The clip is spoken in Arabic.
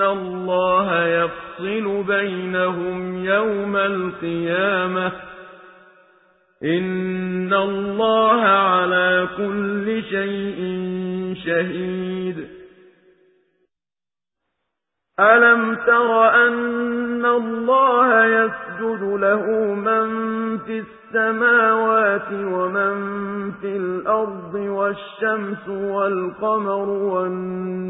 إِنَّ اللَّهَ يَفْصِلُ بَيْنَهُمْ يَوْمَ الْقِيَامَةِ ۚ إِنَّ اللَّهَ عَلَىٰ كُلِّ شَيْءٍ شَهِيدٌ أَلَمْ تَرَ أَنَّ اللَّهَ يَسْجُدُ لَهُ مَن فِي السَّمَاوَاتِ وَمَن فِي الْأَرْضِ وَالشَّمْسُ وَالْقَمَرُ وَالنُّجُومُ